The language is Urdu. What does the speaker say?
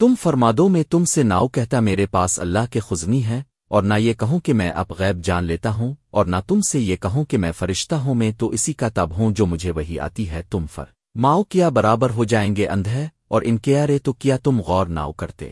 تم فرمادو میں تم سے ناؤ کہتا میرے پاس اللہ کے خزنی ہے اور نہ یہ کہوں کہ میں اب غیب جان لیتا ہوں، اور نہ تم سے یہ کہوں کہ میں فرشتہ ہوں میں تو اسی کا تب ہوں جو مجھے وہی آتی ہے، تم فر۔ ماؤ کیا برابر ہو جائیں گے اندھے، اور ان کے آرے تو کیا تم غور ناؤ کرتے؟